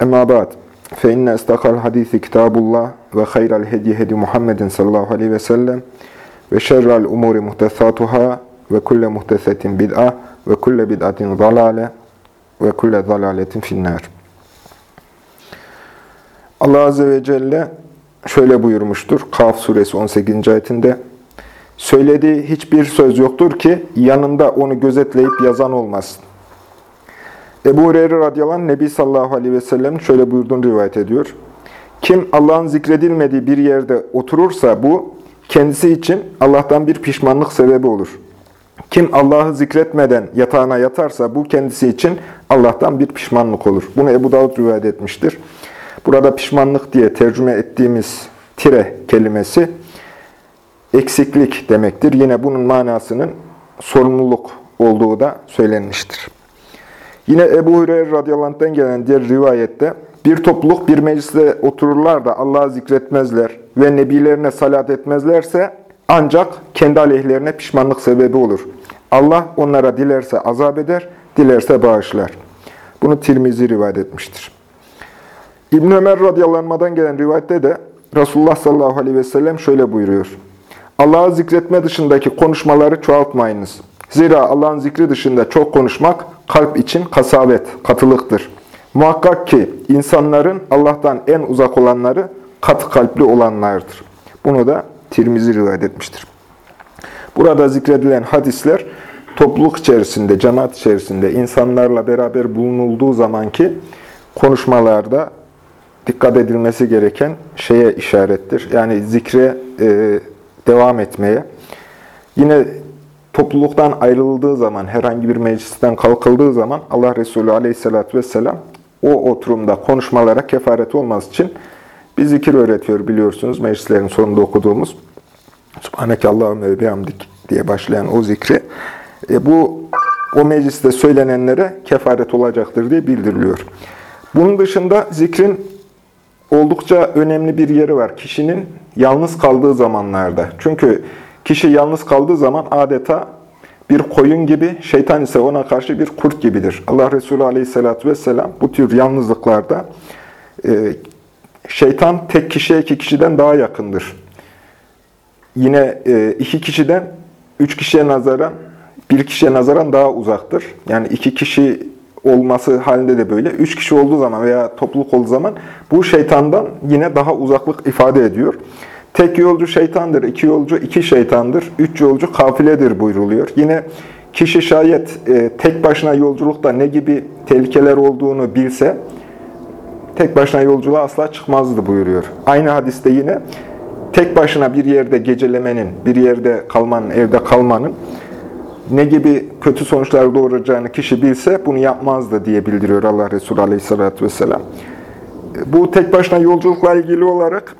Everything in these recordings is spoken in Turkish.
Emma ba'd. Fe inne istakal hadisi kitabullah ve hayral hedi hedi Muhammedin sallallahu aleyhi ve sellem ve şerrel umuri muhtesatuhâ ve kulle muhtesetin bid'a ve kulle bid'atin zalale ve kulle zalaletin finnâr. Allah Azze ve Celle şöyle buyurmuştur. Kaf suresi 18. ayetinde Söylediği hiçbir söz yoktur ki yanında onu gözetleyip yazan olmasın. Ebu Hureyre radıyallahu anh, Nebi sallallahu aleyhi ve sellem şöyle buyurduğunu rivayet ediyor. Kim Allah'ın zikredilmediği bir yerde oturursa bu kendisi için Allah'tan bir pişmanlık sebebi olur. Kim Allah'ı zikretmeden yatağına yatarsa bu kendisi için Allah'tan bir pişmanlık olur. Bunu Ebu Davud rivayet etmiştir. Burada pişmanlık diye tercüme ettiğimiz tire kelimesi eksiklik demektir. Yine bunun manasının sorumluluk olduğu da söylenmiştir. Yine Ebu Hureyre radıyallahu gelen diğer rivayette bir topluluk bir mecliste otururlar da Allah'ı zikretmezler ve nebilerine salat etmezlerse ancak kendi aleyhlerine pişmanlık sebebi olur. Allah onlara dilerse azap eder, dilerse bağışlar. Bunu Tirmizi rivayet etmiştir. İbn Ömer radıyallahu anh'dan gelen rivayette de Resulullah sallallahu aleyhi ve sellem şöyle buyuruyor. Allah'ı zikretme dışındaki konuşmaları çoğaltmayınız. Zira Allah'ın zikri dışında çok konuşmak kalp için kasabet, katılıktır. Muhakkak ki insanların Allah'tan en uzak olanları katı kalpli olanlardır. Bunu da Tirmizi rivayet etmiştir. Burada zikredilen hadisler topluluk içerisinde, cemaat içerisinde insanlarla beraber bulunulduğu zamanki konuşmalarda dikkat edilmesi gereken şeye işarettir. Yani zikre e, devam etmeye. Yine topluluktan ayrıldığı zaman, herhangi bir meclisten kalkıldığı zaman Allah Resulü aleyhissalatü vesselam o oturumda konuşmalara kefaret olmaz için bir zikir öğretiyor biliyorsunuz. Meclislerin sonunda okuduğumuz Subhaneke Allahümme ve bihamdik diye başlayan o zikri. E, bu o mecliste söylenenlere kefaret olacaktır diye bildiriliyor. Bunun dışında zikrin oldukça önemli bir yeri var. Kişinin yalnız kaldığı zamanlarda. Çünkü kişi yalnız kaldığı zaman adeta bir koyun gibi, şeytan ise ona karşı bir kurt gibidir. Allah Resulü Aleyhisselatü vesselam bu tür yalnızlıklarda e, şeytan tek kişiye iki kişiden daha yakındır. Yine e, iki kişiden üç kişiye nazaran, bir kişiye nazaran daha uzaktır. Yani iki kişi olması halinde de böyle. Üç kişi olduğu zaman veya topluluk olduğu zaman bu şeytandan yine daha uzaklık ifade ediyor. Tek yolcu şeytandır, iki yolcu iki şeytandır, üç yolcu kafiledir buyruluyor. Yine kişi şayet e, tek başına yolculukta ne gibi tehlikeler olduğunu bilse, tek başına yolculuğa asla çıkmazdı buyuruyor. Aynı hadiste yine tek başına bir yerde gecelemenin, bir yerde kalmanın, evde kalmanın ne gibi kötü sonuçlar doğuracağını kişi bilse bunu yapmazdı diye bildiriyor Allah Resulü Aleyhisselatü Vesselam. Bu tek başına yolculukla ilgili olarak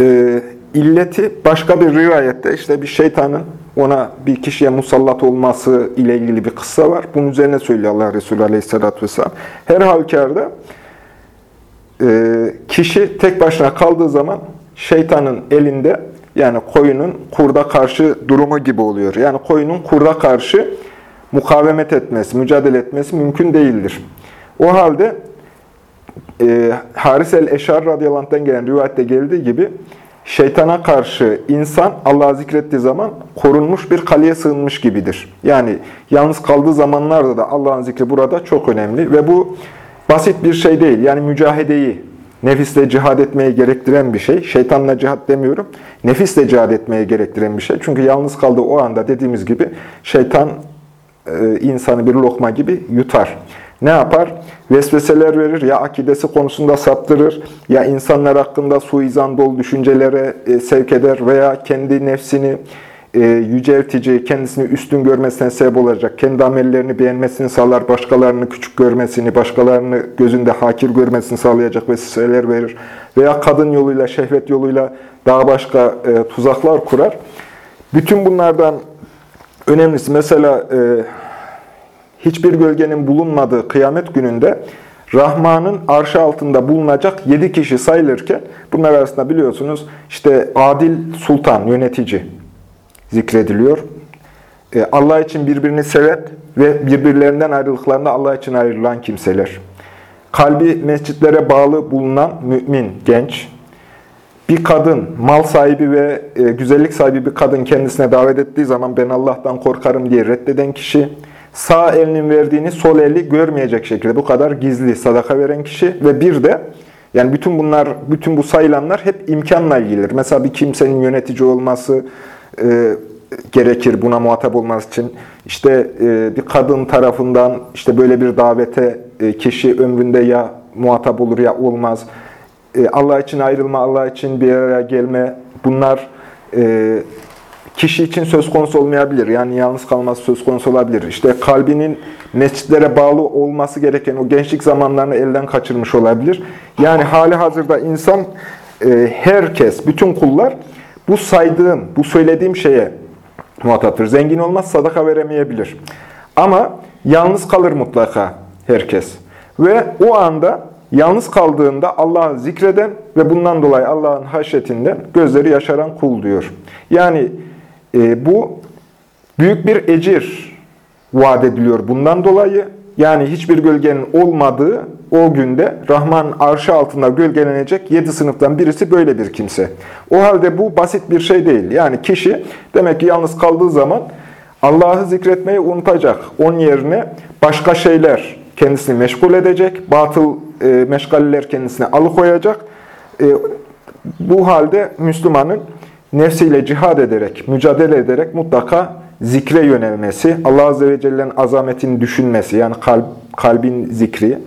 e, illeti başka bir rivayette işte bir şeytanın ona bir kişiye musallat olması ile ilgili bir kıssa var. Bunun üzerine söylüyor Allah Resulü Aleyhisselatü Vesselam. Her halükarda e, kişi tek başına kaldığı zaman şeytanın elinde yani koyunun kurda karşı durumu gibi oluyor. Yani koyunun kurda karşı mukavemet etmesi, mücadele etmesi mümkün değildir. O halde e, Haris el-Eşar radıyallahu gelen rivayette geldiği gibi şeytana karşı insan Allah'ı zikrettiği zaman korunmuş bir kaleye sığınmış gibidir. Yani yalnız kaldığı zamanlarda da Allah'ın zikri burada çok önemli ve bu basit bir şey değil. Yani mücahedeyi, nefisle cihad etmeye gerektiren bir şey. Şeytanla cihad demiyorum. Nefisle cihad etmeye gerektiren bir şey. Çünkü yalnız kaldığı o anda dediğimiz gibi şeytan e, insanı bir lokma gibi yutar. Ne yapar? Vesveseler verir, ya akidesi konusunda saptırır, ya insanlar hakkında suizan dolu düşüncelere e, sevk eder veya kendi nefsini e, yüceltici, kendisini üstün görmesine sebep olacak, kendi amellerini beğenmesini sağlar, başkalarını küçük görmesini, başkalarını gözünde hakir görmesini sağlayacak vesileler verir. Veya kadın yoluyla, şehvet yoluyla daha başka e, tuzaklar kurar. Bütün bunlardan önemlisi mesela e, hiçbir gölgenin bulunmadığı kıyamet gününde Rahman'ın arşı altında bulunacak yedi kişi sayılırken bunlar arasında biliyorsunuz işte adil sultan, yönetici zikrediliyor. E, Allah için birbirini seven ve birbirlerinden ayrılıklarında Allah için ayrılan kimseler. Kalbi mescitlere bağlı bulunan mümin, genç. Bir kadın, mal sahibi ve e, güzellik sahibi bir kadın kendisine davet ettiği zaman ben Allah'tan korkarım diye reddeden kişi. Sağ elinin verdiğini sol eli görmeyecek şekilde bu kadar gizli sadaka veren kişi. Ve bir de yani bütün bunlar, bütün bu sayılanlar hep imkanla ilgilidir. Mesela bir kimsenin yönetici olması, e, gerekir buna muhatap olması için. İşte e, bir kadın tarafından işte böyle bir davete e, kişi ömründe ya muhatap olur ya olmaz. E, Allah için ayrılma, Allah için bir araya gelme bunlar e, kişi için söz konusu olmayabilir. Yani yalnız kalması söz konusu olabilir. İşte kalbinin mescitlere bağlı olması gereken o gençlik zamanlarını elden kaçırmış olabilir. Yani hali hazırda insan, e, herkes, bütün kullar bu saydığım, bu söylediğim şeye muhataptır. Zengin olmaz, sadaka veremeyebilir. Ama yalnız kalır mutlaka herkes. Ve o anda yalnız kaldığında Allah'ı zikreden ve bundan dolayı Allah'ın haşyetinden gözleri yaşaran kul diyor. Yani e, bu büyük bir ecir vaat ediliyor bundan dolayı. Yani hiçbir gölgenin olmadığı o günde Rahman arşı altında gölgelenecek yedi sınıftan birisi böyle bir kimse. O halde bu basit bir şey değil. Yani kişi demek ki yalnız kaldığı zaman Allah'ı zikretmeyi unutacak. Onun yerine başka şeyler kendisini meşgul edecek. Batıl e, meşgaleler kendisine alıkoyacak. E, bu halde Müslümanın nefsiyle cihad ederek, mücadele ederek mutlaka zikre yönelmesi, Allah Azze ve Celle'nin azametini düşünmesi, yani kalp, kalbin zikri,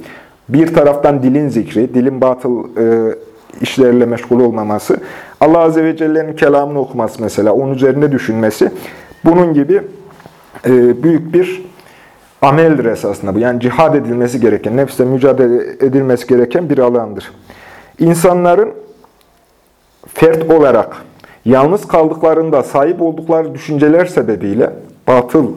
bir taraftan dilin zikri, dilin batıl e, işlerle meşgul olmaması, Allah Azze ve Celle'nin kelamını okuması mesela, onun üzerinde düşünmesi, bunun gibi e, büyük bir ameldir esasında bu. Yani cihad edilmesi gereken, nefsle mücadele edilmesi gereken bir alandır. İnsanların fert olarak yalnız kaldıklarında sahip oldukları düşünceler sebebiyle, batıl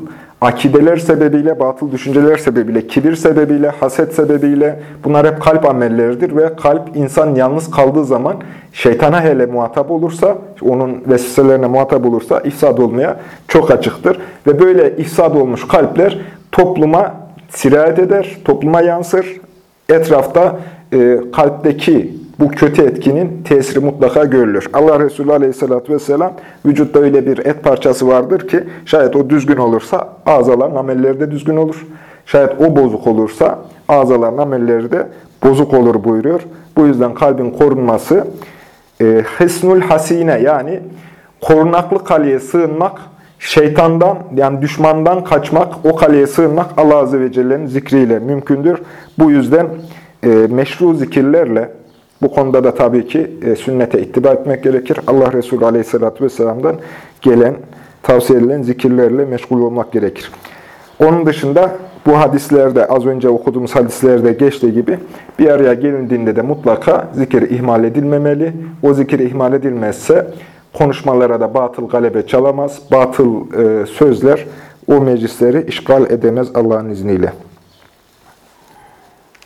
akideler sebebiyle, batıl düşünceler sebebiyle, kibir sebebiyle, haset sebebiyle bunlar hep kalp amelleridir ve kalp insan yalnız kaldığı zaman şeytana hele muhatap olursa, onun vesveselerine muhatap olursa ifsad olmaya çok açıktır. Ve böyle ifsad olmuş kalpler topluma sirayet eder, topluma yansır. Etrafta e, kalpteki bu kötü etkinin tesiri mutlaka görülür. Allah Resulü Aleyhisselatü Vesselam vücutta öyle bir et parçası vardır ki şayet o düzgün olursa azaların amelleri de düzgün olur. Şayet o bozuk olursa azaların amelleri de bozuk olur buyuruyor. Bu yüzden kalbin korunması e, hisnul hasine yani korunaklı kaleye sığınmak şeytandan yani düşmandan kaçmak, o kaleye sığınmak Allah Azze ve Celle'nin zikriyle mümkündür. Bu yüzden e, meşru zikirlerle bu konuda da tabii ki e, sünnete ittiba etmek gerekir. Allah Resulü Aleyhisselatü Vesselam'dan gelen, tavsiye edilen zikirlerle meşgul olmak gerekir. Onun dışında bu hadislerde, az önce okuduğumuz hadislerde geçtiği gibi bir araya gelindiğinde de mutlaka zikir ihmal edilmemeli. O zikir ihmal edilmezse konuşmalara da batıl galebe çalamaz. Batıl e, sözler o meclisleri işgal edemez Allah'ın izniyle.